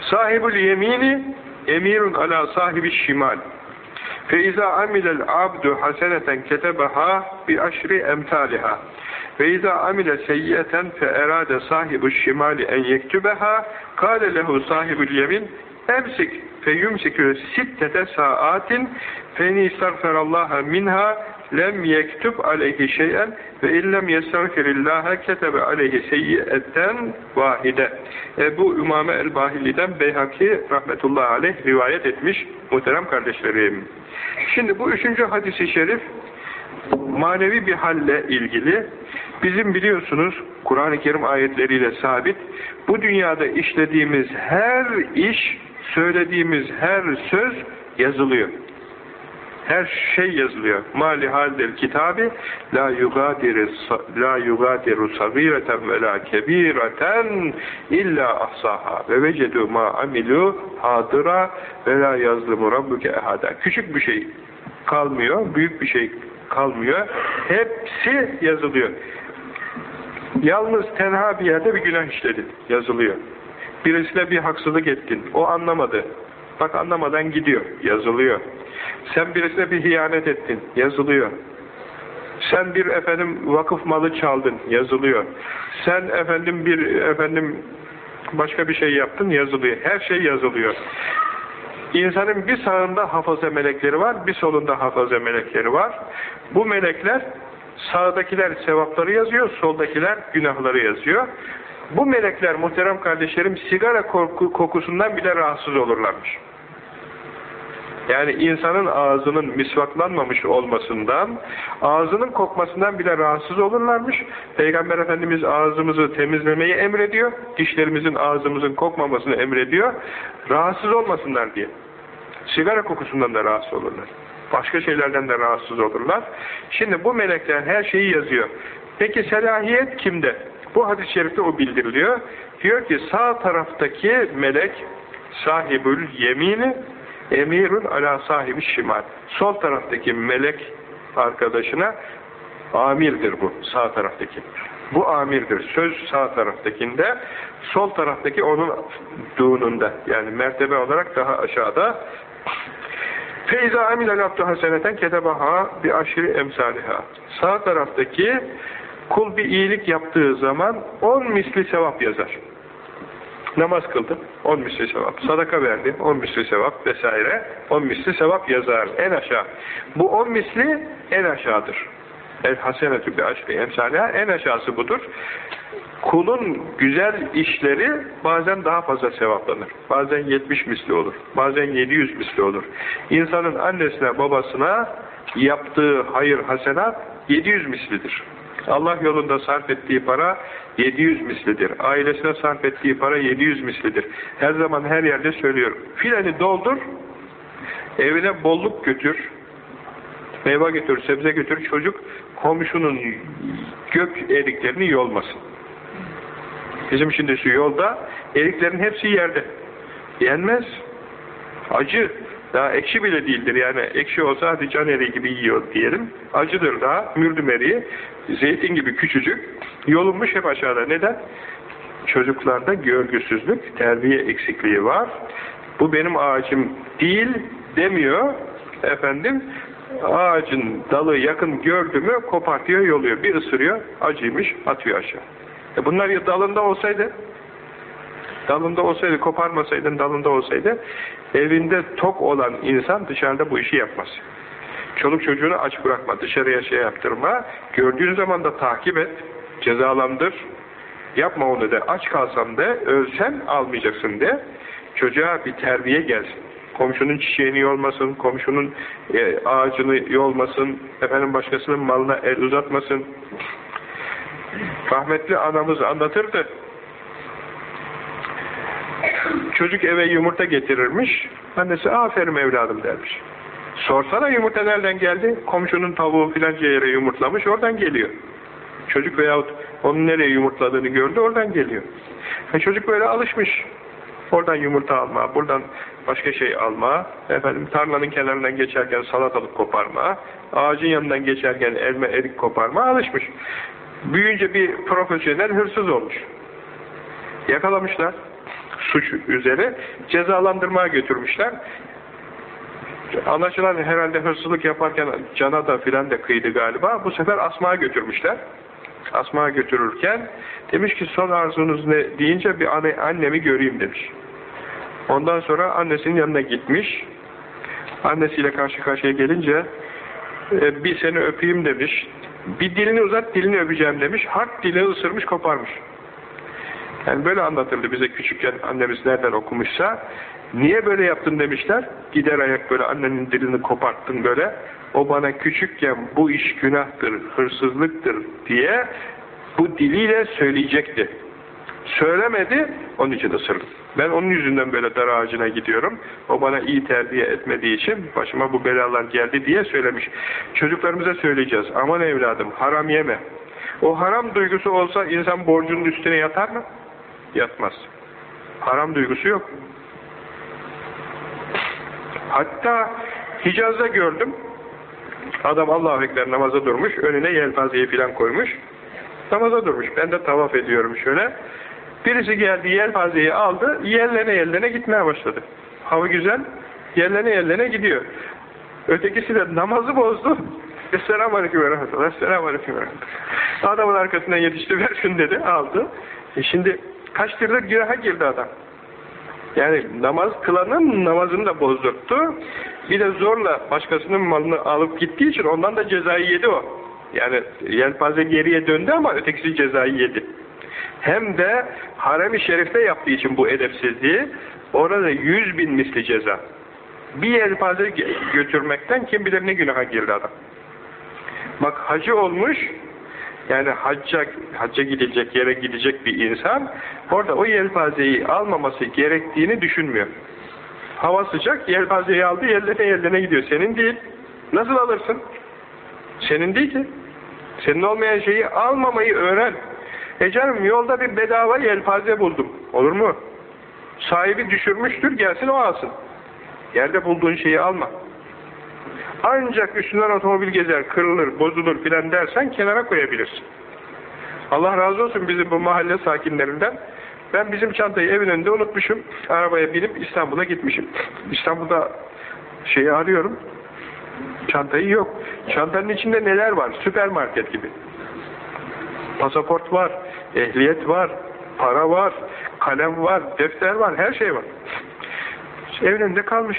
Sahibül yemini emirun ala sahibi şimal. Fe izâ amilel abdu haseneten ketebeha bi aşri emtaliha. Ve izâ amile seyyiyeten fe erade sahibi şimali en yektübeha kâle lehu sahibül yemin emsik fe yumsikü sittete saatin Feyni istagfirallaha minha lem yektub aleyhi şeyen ve illem yestagfirillaha ketebe aleyhi seyyiyetten vahide. Ebu Ümame el-Bahili'den Beyhaki rahmetullahi aleyh rivayet etmiş muhterem kardeşlerim. Şimdi bu üçüncü hadisi şerif manevi bir halle ilgili bizim biliyorsunuz Kur'an-ı Kerim ayetleriyle sabit bu dünyada işlediğimiz her iş söylediğimiz her söz yazılıyor. Her şey yazılıyor. Mali haldir kitabı la yugadiru la yugadiru sagireten ve la kebireten illa ahsaha ve vecedu ma amilu hadıra ve la yazlimu rabbuke ehada. Küçük bir şey kalmıyor, büyük bir şey kalmıyor. Hepsi yazılıyor. Yalnız tenha bir yerde bir günah işledin. Yazılıyor. Birisine bir haksızlık ettin. O anlamadı. Bak anlamadan gidiyor. Yazılıyor. Sen birisine bir hiyanet ettin. Yazılıyor. Sen bir efendim vakıf malı çaldın. Yazılıyor. Sen efendim bir efendim başka bir şey yaptın. Yazılıyor. Her şey yazılıyor. İnsanın bir sağında hafaza melekleri var, bir solunda hafaza melekleri var. Bu melekler sağdakiler sevapları yazıyor, soldakiler günahları yazıyor. Bu melekler muhterem kardeşlerim sigara kokusundan bile rahatsız olurlarmış. Yani insanın ağzının misvaklanmamış olmasından, ağzının kokmasından bile rahatsız olurlarmış. Peygamber Efendimiz ağzımızı temizlemeyi emrediyor. Dişlerimizin ağzımızın kokmamasını emrediyor. Rahatsız olmasınlar diye. Sigara kokusundan da rahatsız olurlar. Başka şeylerden de rahatsız olurlar. Şimdi bu melekler her şeyi yazıyor. Peki selahiyet kimde? Bu hadis-i şerifte o bildiriliyor. Diyor ki sağ taraftaki melek sahibül yemini emirun ala sahibi şimal. Sol taraftaki melek arkadaşına amirdir bu sağ taraftaki. Bu amirdir. Söz sağ taraftakinde, sol taraftaki onunduğununda. Yani mertebe olarak daha aşağıda. Feyza amilel abdu haseneten ketebaha bi aşiri emsaliha. Sağ taraftaki kul bir iyilik yaptığı zaman on misli sevap yazar. Namaz kıldı, on misli sevap. Sadaka verdi, on misli sevap vesaire. On misli sevap yazar en aşağı. Bu on misli en aşağıdır. El hasenetü bi aşri emsaliha en aşağısı budur. Kulun güzel işleri bazen daha fazla sevaplanır. Bazen 70 misli olur. Bazen 700 misli olur. İnsanın annesine babasına yaptığı hayır hasenat 700 mislidir. Allah yolunda sarf ettiği para 700 mislidir. Ailesine sarf ettiği para 700 mislidir. Her zaman her yerde söylüyorum. Filanı doldur, evine bolluk götür, meyve götür, sebze götür, çocuk komşunun gök eriklerini yolmasın. Bizim şimdi şu yolda eriklerin hepsi yerde. Yenmez. Acı. Daha ekşi bile değildir. Yani ekşi olsa hadi can eriği gibi yiyor diyelim. Acıdır daha. Mürdüm eriği. Zeytin gibi küçücük. Yolunmuş hep aşağıda. Neden? Çocuklarda görgüsüzlük, terbiye eksikliği var. Bu benim ağacım değil demiyor. Efendim ağacın dalı yakın gördü mü kopartıyor yoluyor. Bir ısırıyor acıymış atıyor aşağı. E bunlar ya dalında olsaydı dalında olsaydı koparmasaydın dalında olsaydı evinde tok olan insan dışarıda bu işi yapmaz. Çoluk çocuğunu aç bırakma, dışarıya şey yaptırma. Gördüğün zaman da takip et, cezalandır. Yapma onu de, aç kalsam de, ölsen almayacaksın de. Çocuğa bir terbiye gelsin. Komşunun çiçeğini yolmasın, komşunun e, ağacını yolmasın, efendim başkasının malına el uzatmasın. Rahmetli anamız anlatırdı. Çocuk eve yumurta getirirmiş. Annesi aferin evladım dermiş. Sorsana yumurta nereden geldi? Komşunun tavuğu filanca yere yumurtlamış oradan geliyor. Çocuk veyahut onun nereye yumurtladığını gördü oradan geliyor. E çocuk böyle alışmış. Oradan yumurta alma, buradan başka şey alma, efendim tarlanın kenarından geçerken salatalık koparma, ağacın yanından geçerken elma erik koparma alışmış. Büyüyünce bir profesyonel hırsız olmuş. Yakalamışlar suç üzere cezalandırmaya götürmüşler. Anlaşılan herhalde hırsızlık yaparken cana da filan da kıydı galiba. Bu sefer asmaya götürmüşler. Asmaya götürürken demiş ki son arzunuz ne deyince bir anne, annemi göreyim demiş. Ondan sonra annesinin yanına gitmiş. Annesiyle karşı karşıya gelince e, bir seni öpeyim demiş. Bir dilini uzat dilini öpeceğim demiş. Hart dili ısırmış koparmış. Yani böyle anlatırdı bize küçükken annemiz nereden okumuşsa. Niye böyle yaptın demişler. Gider ayak böyle annenin dilini koparttın böyle. O bana küçükken bu iş günahtır, hırsızlıktır diye bu diliyle söyleyecekti. Söylemedi, onun için ısırdım. Ben onun yüzünden böyle dar ağacına gidiyorum. O bana iyi terbiye etmediği için başıma bu belalar geldi diye söylemiş. Çocuklarımıza söyleyeceğiz. Aman evladım haram yeme. O haram duygusu olsa insan borcunun üstüne yatar mı? Yatmaz. Haram duygusu yok. Hatta Hicaz'da gördüm. Adam Allahu Ekber namaza durmuş. Önüne yelpazeyi filan koymuş. Namaza durmuş. Ben de tavaf ediyorum şöyle. Birisi geldi yelpazeyi aldı. Yerlene yerlene gitmeye başladı. Hava güzel. Yerlene yerlene gidiyor. Ötekisi de namazı bozdu. Esselamu Aleyküm ve Rahmetullah. Esselamu Aleyküm ve Rahmetullah. Adamın arkasından yetişti ver şunu dedi. Aldı. E şimdi kaç yıldır günaha girdi adam. Yani namaz kılanın namazını da bozdurttu. Bir de zorla başkasının malını alıp gittiği için ondan da cezayı yedi o. Yani yelpaze geriye döndü ama ötekisi cezayı yedi. Hem de harem-i şerifte yaptığı için bu edepsizliği orada yüz bin misli ceza. Bir yelpaze gö- götürmekten kim bilir ne günaha girdi adam. Bak hacı olmuş, yani hacca, hacca gidecek yere gidecek bir insan, orada o yelpazeyi almaması gerektiğini düşünmüyor. Hava sıcak, yelpazeyi aldı, yerlerine yerlerine gidiyor. Senin değil. Nasıl alırsın? Senin değil ki. Senin olmayan şeyi almamayı öğren. E canım yolda bir bedava yelpaze buldum. Olur mu? Sahibi düşürmüştür, gelsin o alsın. Yerde bulduğun şeyi alma. Ancak üstünden otomobil gezer, kırılır, bozulur filan dersen kenara koyabilirsin. Allah razı olsun bizim bu mahalle sakinlerinden. Ben bizim çantayı evin önünde unutmuşum. Arabaya binip İstanbul'a gitmişim. İstanbul'da şeyi arıyorum. Çantayı yok. Çantanın içinde neler var? Süpermarket gibi. Pasaport var, ehliyet var, para var, kalem var, defter var, her şey var. Evin önünde kalmış.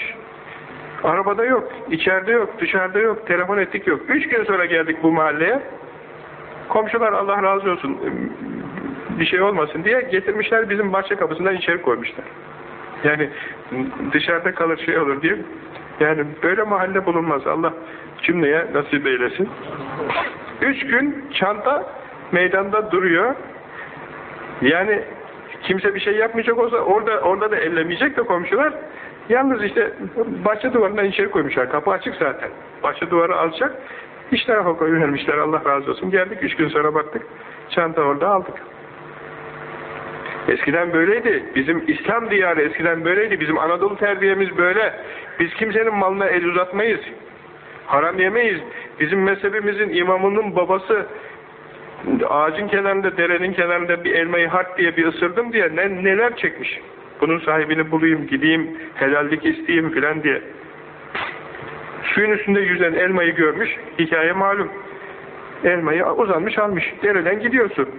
Arabada yok, içeride yok, dışarıda yok, telefon ettik yok. Üç gün sonra geldik bu mahalleye. Komşular Allah razı olsun bir şey olmasın diye getirmişler bizim bahçe kapısından içeri koymuşlar. Yani dışarıda kalır şey olur diye. Yani böyle mahalle bulunmaz. Allah cümleye nasip eylesin. Üç gün çanta meydanda duruyor. Yani kimse bir şey yapmayacak olsa orada orada da ellemeyecek de komşular. Yalnız işte bahçe duvarından içeri koymuşlar. Kapı açık zaten. Bahçe duvarı alacak. İç tarafa koyuvermişler. Allah razı olsun. Geldik üç gün sonra baktık. Çanta orada aldık. Eskiden böyleydi. Bizim İslam diyarı eskiden böyleydi. Bizim Anadolu terbiyemiz böyle. Biz kimsenin malına el uzatmayız. Haram yemeyiz. Bizim mezhebimizin imamının babası ağacın kenarında, derenin kenarında bir elmayı hart diye bir ısırdım diye ne, neler çekmiş. Bunun sahibini bulayım, gideyim, helallik isteyeyim filan diye. Suyun üstünde yüzen elmayı görmüş, hikaye malum. Elmayı uzanmış almış, dereden gidiyorsun.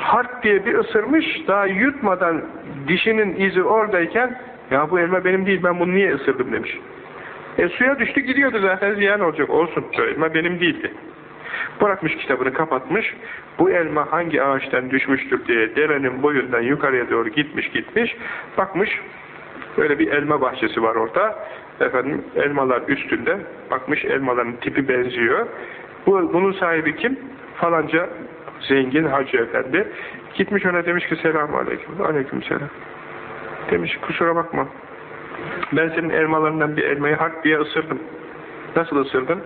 Hart diye bir ısırmış, daha yutmadan dişinin izi oradayken, ya bu elma benim değil, ben bunu niye ısırdım demiş. E suya düştü gidiyordu zaten ziyan olacak, olsun, elma benim değildi. Bırakmış kitabını kapatmış. Bu elma hangi ağaçtan düşmüştür diye derenin boyundan yukarıya doğru gitmiş gitmiş. Bakmış böyle bir elma bahçesi var orada. Efendim elmalar üstünde. Bakmış elmaların tipi benziyor. Bu, bunun sahibi kim? Falanca zengin hacı efendi. Gitmiş ona demiş ki selamun aleyküm. Aleyküm selam. Demiş kusura bakma. Ben senin elmalarından bir elmayı hak diye ısırdım. Nasıl ısırdın?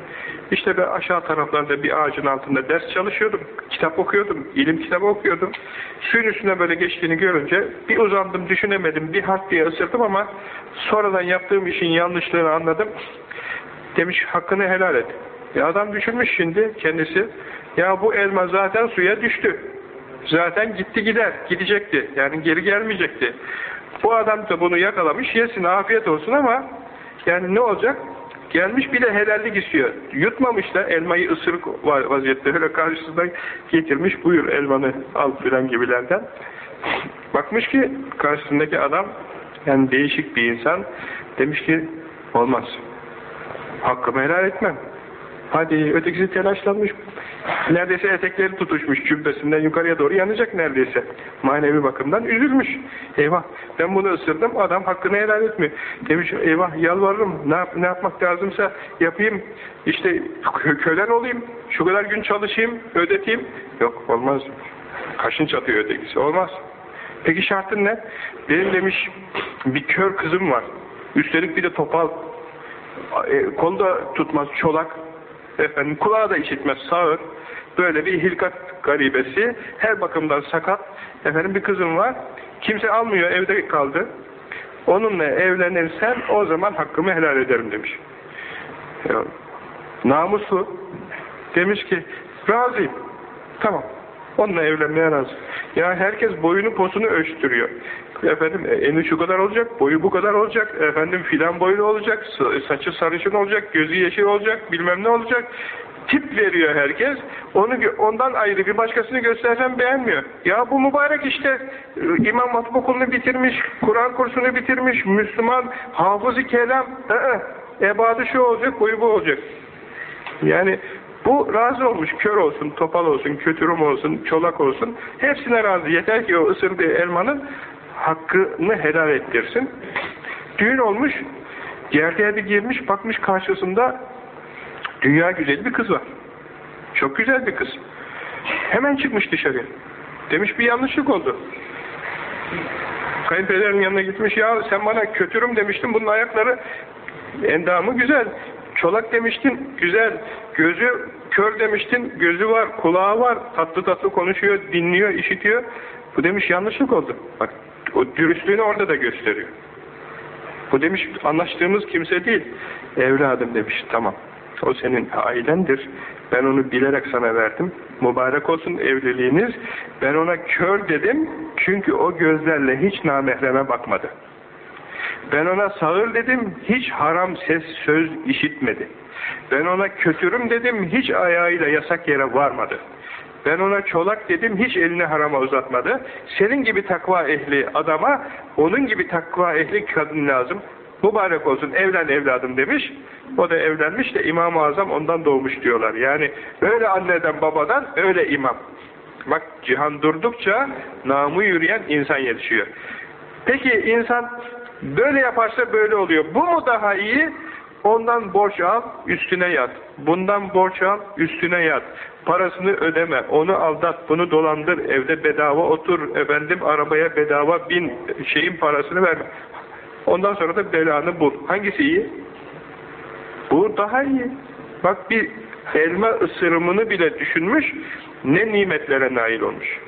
İşte ben aşağı taraflarda bir ağacın altında ders çalışıyordum. Kitap okuyordum. ilim kitabı okuyordum. Suyun üstüne böyle geçtiğini görünce bir uzandım, düşünemedim. Bir harf diye ısırdım ama sonradan yaptığım işin yanlışlığını anladım. Demiş hakkını helal et. Ya adam düşünmüş şimdi kendisi. Ya bu elma zaten suya düştü. Zaten gitti gider. Gidecekti. Yani geri gelmeyecekti. Bu adam da bunu yakalamış. Yesin afiyet olsun ama yani ne olacak? Gelmiş bir de helallik istiyor. Yutmamış da elmayı ısırık vaziyette öyle karşısında getirmiş buyur elmanı al filan gibilerden. Bakmış ki karşısındaki adam yani değişik bir insan demiş ki olmaz. Hakkımı helal etmem. Hadi ötekisi telaşlanmış. Neredeyse etekleri tutuşmuş cübbesinden yukarıya doğru yanacak neredeyse. Manevi bakımdan üzülmüş. Eyvah ben bunu ısırdım adam hakkını helal etmiyor. Demiş eyvah yalvarırım ne, yap, ne yapmak lazımsa yapayım. İşte kölen olayım. Şu kadar gün çalışayım ödeteyim. Yok olmaz. Kaşın çatıyor ötekisi olmaz. Peki şartın ne? Benim demiş bir kör kızım var. Üstelik bir de topal. E, kolda tutmaz çolak efendim kulağı da işitmez sağır. Böyle bir hilkat garibesi. Her bakımdan sakat. Efendim bir kızım var. Kimse almıyor evde kaldı. Onunla evlenirsen o zaman hakkımı helal ederim demiş. Ya, namuslu. Demiş ki razıyım. Tamam. Onunla evlenmeye razı ya herkes boyunu posunu ölçtürüyor efendim eni şu kadar olacak, boyu bu kadar olacak, efendim filan boylu olacak, saçı sarışın olacak, gözü yeşil olacak, bilmem ne olacak. Tip veriyor herkes. Onu ondan ayrı bir başkasını göstersen beğenmiyor. Ya bu mübarek işte e, İmam Hatip okulunu bitirmiş, Kur'an kursunu bitirmiş, Müslüman, hafızı kelam. Ee, ebadı şu olacak, boyu bu olacak. Yani bu razı olmuş, kör olsun, topal olsun, kötürüm olsun, çolak olsun. Hepsine razı. Yeter ki o ısırdığı elmanın hakkını helal ettirsin. Düğün olmuş, Gerdeğe bir girmiş, bakmış karşısında dünya güzeli bir kız var. Çok güzel bir kız. Hemen çıkmış dışarı. Demiş bir yanlışlık oldu. Kayınpederin yanına gitmiş ya sen bana kötürüm demiştin bunun ayakları endamı güzel. Çolak demiştin güzel. Gözü kör demiştin gözü var kulağı var tatlı tatlı konuşuyor dinliyor işitiyor. Bu demiş yanlışlık oldu. Bak o dürüstlüğünü orada da gösteriyor. Bu demiş anlaştığımız kimse değil. Evladım demiş tamam. O senin ailendir. Ben onu bilerek sana verdim. Mübarek olsun evliliğiniz. Ben ona kör dedim. Çünkü o gözlerle hiç namehreme bakmadı. Ben ona sağır dedim. Hiç haram ses söz işitmedi. Ben ona kötürüm dedim. Hiç ayağıyla yasak yere varmadı. Ben ona çolak dedim, hiç elini harama uzatmadı. Senin gibi takva ehli adama, onun gibi takva ehli kadın lazım. Mübarek olsun, evlen evladım demiş. O da evlenmiş de İmam-ı Azam ondan doğmuş diyorlar. Yani öyle anneden babadan, öyle imam. Bak cihan durdukça namı yürüyen insan yetişiyor. Peki insan böyle yaparsa böyle oluyor. Bu mu daha iyi? Ondan borç al, üstüne yat. Bundan borç al, üstüne yat. Parasını ödeme, onu aldat, bunu dolandır, evde bedava otur, efendim arabaya bedava bin, şeyin parasını ver. Ondan sonra da belanı bul. Hangisi iyi? Bu daha iyi. Bak bir elma ısırımını bile düşünmüş, ne nimetlere nail olmuş.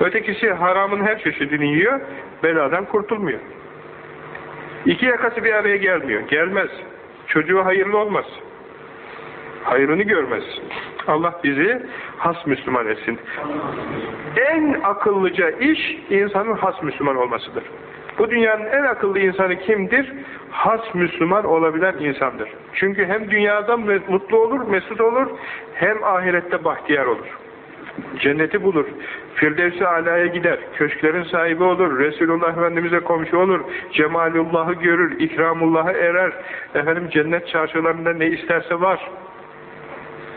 Ötekisi haramın her çeşidini yiyor, beladan kurtulmuyor. İki yakası bir araya gelmiyor. Gelmez. Çocuğu hayırlı olmaz. Hayrını görmez. Allah bizi has Müslüman etsin. En akıllıca iş insanın has Müslüman olmasıdır. Bu dünyanın en akıllı insanı kimdir? Has Müslüman olabilen insandır. Çünkü hem dünyada mutlu olur, mesut olur, hem ahirette bahtiyar olur. Cenneti bulur. Firdevs-i Ala'ya gider. Köşklerin sahibi olur. Resulullah Efendimiz'e komşu olur. Cemalullah'ı görür. İkramullah'ı erer. Efendim cennet çarşılarında ne isterse var.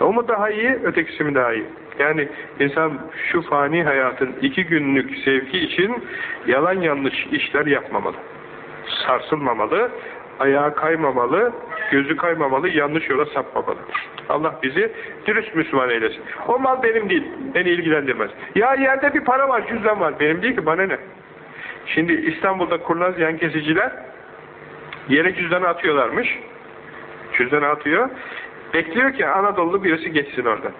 O mu daha iyi, ötekisi mi daha iyi? Yani insan şu fani hayatın iki günlük sevki için yalan yanlış işler yapmamalı. Sarsılmamalı, ayağı kaymamalı, gözü kaymamalı, yanlış yola sapmamalı. Allah bizi dürüst Müslüman eylesin. O mal benim değil, beni ilgilendirmez. Ya yerde bir para var, cüzdan var, benim değil ki, bana ne? Şimdi İstanbul'da kurnaz yan kesiciler yere cüzdanı atıyorlarmış. Cüzdanı atıyor. Bekliyor ki Anadolu birisi geçsin orada.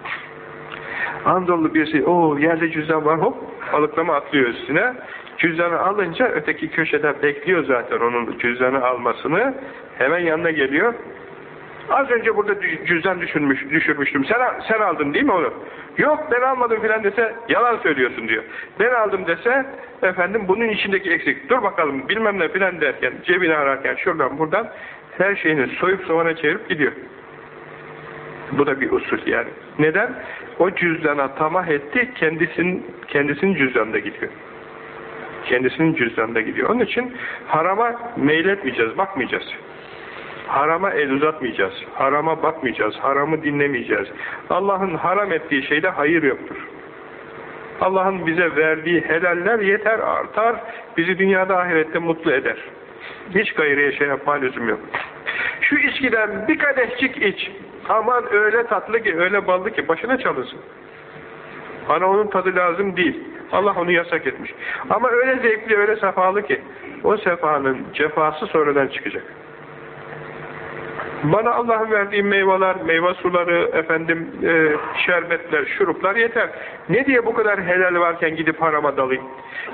Anadolu birisi, o yerde cüzdan var, hop, balıklama atlıyor üstüne. Cüzdanı alınca öteki köşeden bekliyor zaten onun cüzdanı almasını. Hemen yanına geliyor. Az önce burada cüzdan düşürmüş, düşürmüştüm. Sen, sen aldın değil mi onu? Yok ben almadım filan dese yalan söylüyorsun diyor. Ben aldım dese efendim bunun içindeki eksik. Dur bakalım bilmem ne filan derken cebini ararken şuradan buradan her şeyini soyup soğana çevirip gidiyor. Bu da bir usul yani. Neden? O cüzdana tamah etti, kendisinin, kendisinin cüzdanında gidiyor. Kendisinin cüzdanında gidiyor. Onun için harama meyletmeyeceğiz, bakmayacağız. Harama el uzatmayacağız. Harama bakmayacağız. Haramı dinlemeyeceğiz. Allah'ın haram ettiği şeyde hayır yoktur. Allah'ın bize verdiği helaller yeter, artar. Bizi dünyada ahirette mutlu eder. Hiç gayrıya şey yapma lüzum yok. Şu içkiden bir kadehcik iç. Aman öyle tatlı ki, öyle ballı ki başına çalışsın. Bana onun tadı lazım değil. Allah onu yasak etmiş. Ama öyle zevkli, öyle sefalı ki o sefanın cefası sonradan çıkacak. Bana Allah'ın verdiği meyveler, meyve suları, efendim e, şerbetler, şuruplar yeter. Ne diye bu kadar helal varken gidip harama dalayım?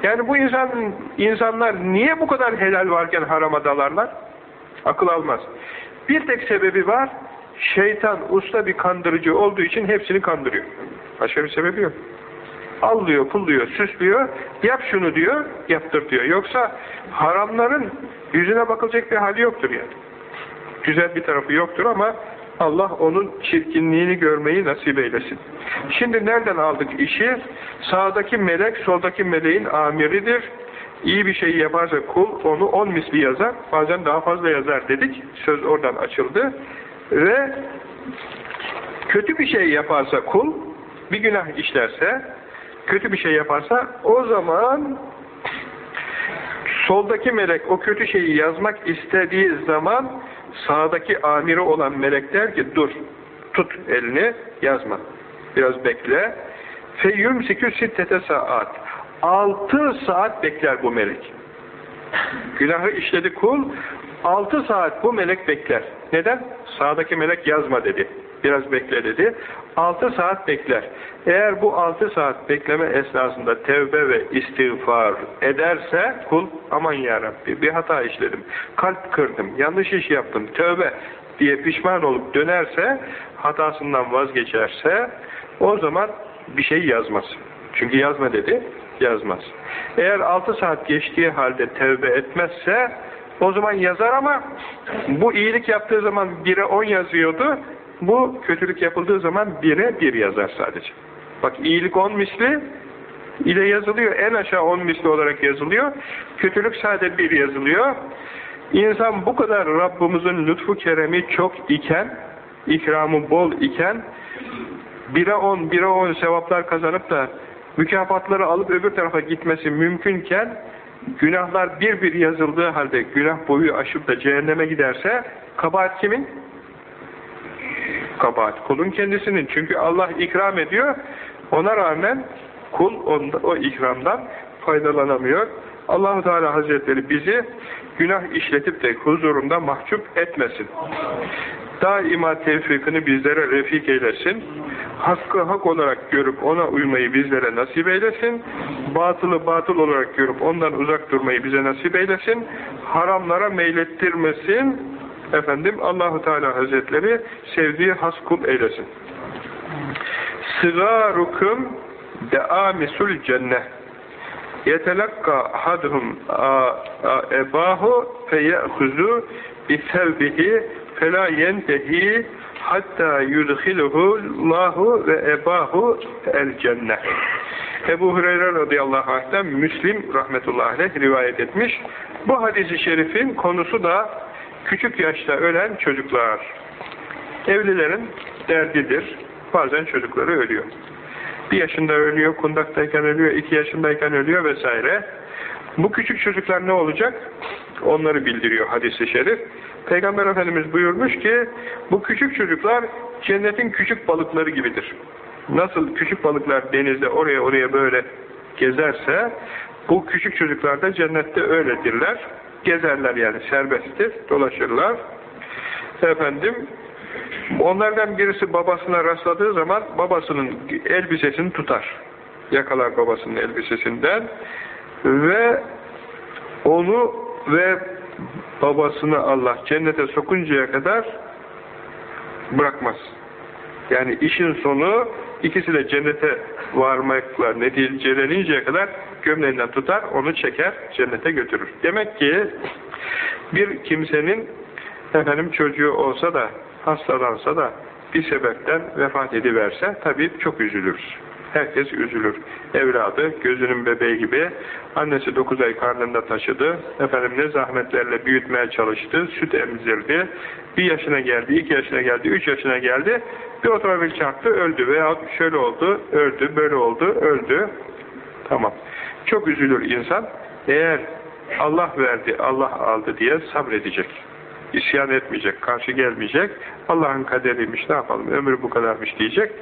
Yani bu insan, insanlar niye bu kadar helal varken harama dalarlar? Akıl almaz. Bir tek sebebi var, şeytan usta bir kandırıcı olduğu için hepsini kandırıyor. Başka bir sebebi yok. Allıyor, pulluyor, süslüyor, yap şunu diyor, yaptır diyor. Yoksa haramların yüzüne bakılacak bir hali yoktur yani. Güzel bir tarafı yoktur ama Allah onun çirkinliğini görmeyi nasip eylesin. Şimdi nereden aldık işi? Sağdaki melek, soldaki meleğin amiridir. İyi bir şey yaparsa kul onu on misli yazar, bazen daha fazla yazar dedik. Söz oradan açıldı. Ve kötü bir şey yaparsa kul, bir günah işlerse, kötü bir şey yaparsa o zaman Soldaki melek o kötü şeyi yazmak istediği zaman sağdaki amiri olan melek der ki dur tut elini yazma. Biraz bekle. Feyyum sikü sittete saat. Altı saat bekler bu melek. Günahı işledi kul. Altı saat bu melek bekler. Neden? Sağdaki melek yazma dedi. Biraz bekle dedi. Altı saat bekler. Eğer bu altı saat bekleme esnasında tevbe ve istiğfar ederse kul aman yarabbi bir hata işledim. Kalp kırdım. Yanlış iş yaptım. Tövbe diye pişman olup dönerse hatasından vazgeçerse o zaman bir şey yazmaz. Çünkü yazma dedi, yazmaz. Eğer altı saat geçtiği halde tevbe etmezse o zaman yazar ama bu iyilik yaptığı zaman 1'e 10 yazıyordu. Bu kötülük yapıldığı zaman 1'e 1 yazar sadece. Bak iyilik 10 misli ile yazılıyor. En aşağı 10 misli olarak yazılıyor. Kötülük sadece 1 yazılıyor. İnsan bu kadar Rabbimizin lütfu keremi çok iken, ikramı bol iken 1'e 10, 1'e 10 sevaplar kazanıp da mükafatları alıp öbür tarafa gitmesi mümkünken günahlar bir bir yazıldığı halde günah boyu aşıp da cehenneme giderse kabahat kimin? Kabahat kulun kendisinin. Çünkü Allah ikram ediyor. Ona rağmen kul onda, o ikramdan faydalanamıyor. Allahu Teala Hazretleri bizi günah işletip de huzurunda mahcup etmesin. Daima tevfikini bizlere refik eylesin. Hakkı hak olarak görüp ona uymayı bizlere nasip eylesin. Batılı batıl olarak görüp ondan uzak durmayı bize nasip eylesin. Haramlara meylettirmesin. Efendim Allahu Teala Hazretleri sevdiği has kul eylesin. Sıgarukum deamisul cennet yetelakka hadhum ebahu feye'huzu bisevbihi fela yentehi hatta yudhiluhu Allahu ve ebahu el cennet. Ebu Hureyre radıyallahu anh'ten Müslim rahmetullahi aleyh rivayet etmiş. Bu hadisi şerifin konusu da küçük yaşta ölen çocuklar. Evlilerin derdidir. Bazen çocukları ölüyor. Bir yaşında ölüyor, kundaktayken ölüyor, iki yaşındayken ölüyor vesaire. Bu küçük çocuklar ne olacak? Onları bildiriyor hadis-i şerif. Peygamber Efendimiz buyurmuş ki, bu küçük çocuklar cennetin küçük balıkları gibidir. Nasıl küçük balıklar denizde oraya oraya böyle gezerse, bu küçük çocuklar da cennette öyledirler. Gezerler yani serbesttir, dolaşırlar. Efendim, Onlardan birisi babasına rastladığı zaman babasının elbisesini tutar. Yakalar babasının elbisesinden ve onu ve babasını Allah cennete sokuncaya kadar bırakmaz. Yani işin sonu ikisi de cennete varmakla neticelenince kadar gömleğinden tutar, onu çeker, cennete götürür. Demek ki bir kimsenin efendim çocuğu olsa da hastalansa da bir sebepten vefat ediverse tabii çok üzülürüz. Herkes üzülür. Evladı gözünün bebeği gibi annesi 9 ay karnında taşıdı. Efendim ne zahmetlerle büyütmeye çalıştı. Süt emzirdi. Bir yaşına geldi, iki yaşına geldi, üç yaşına geldi. Bir otomobil çarptı, öldü. Veya şöyle oldu, öldü, böyle oldu, öldü. Tamam. Çok üzülür insan. Eğer Allah verdi, Allah aldı diye sabredecek. İsyan etmeyecek, karşı gelmeyecek. Allah'ın kaderiymiş, ne yapalım, ömür bu kadarmış diyecek.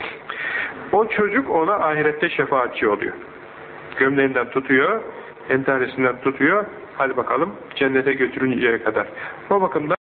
O çocuk ona ahirette şefaatçi oluyor. Gömleğinden tutuyor, entaresinden tutuyor. Hadi bakalım cennete götürünceye kadar. O bakımdan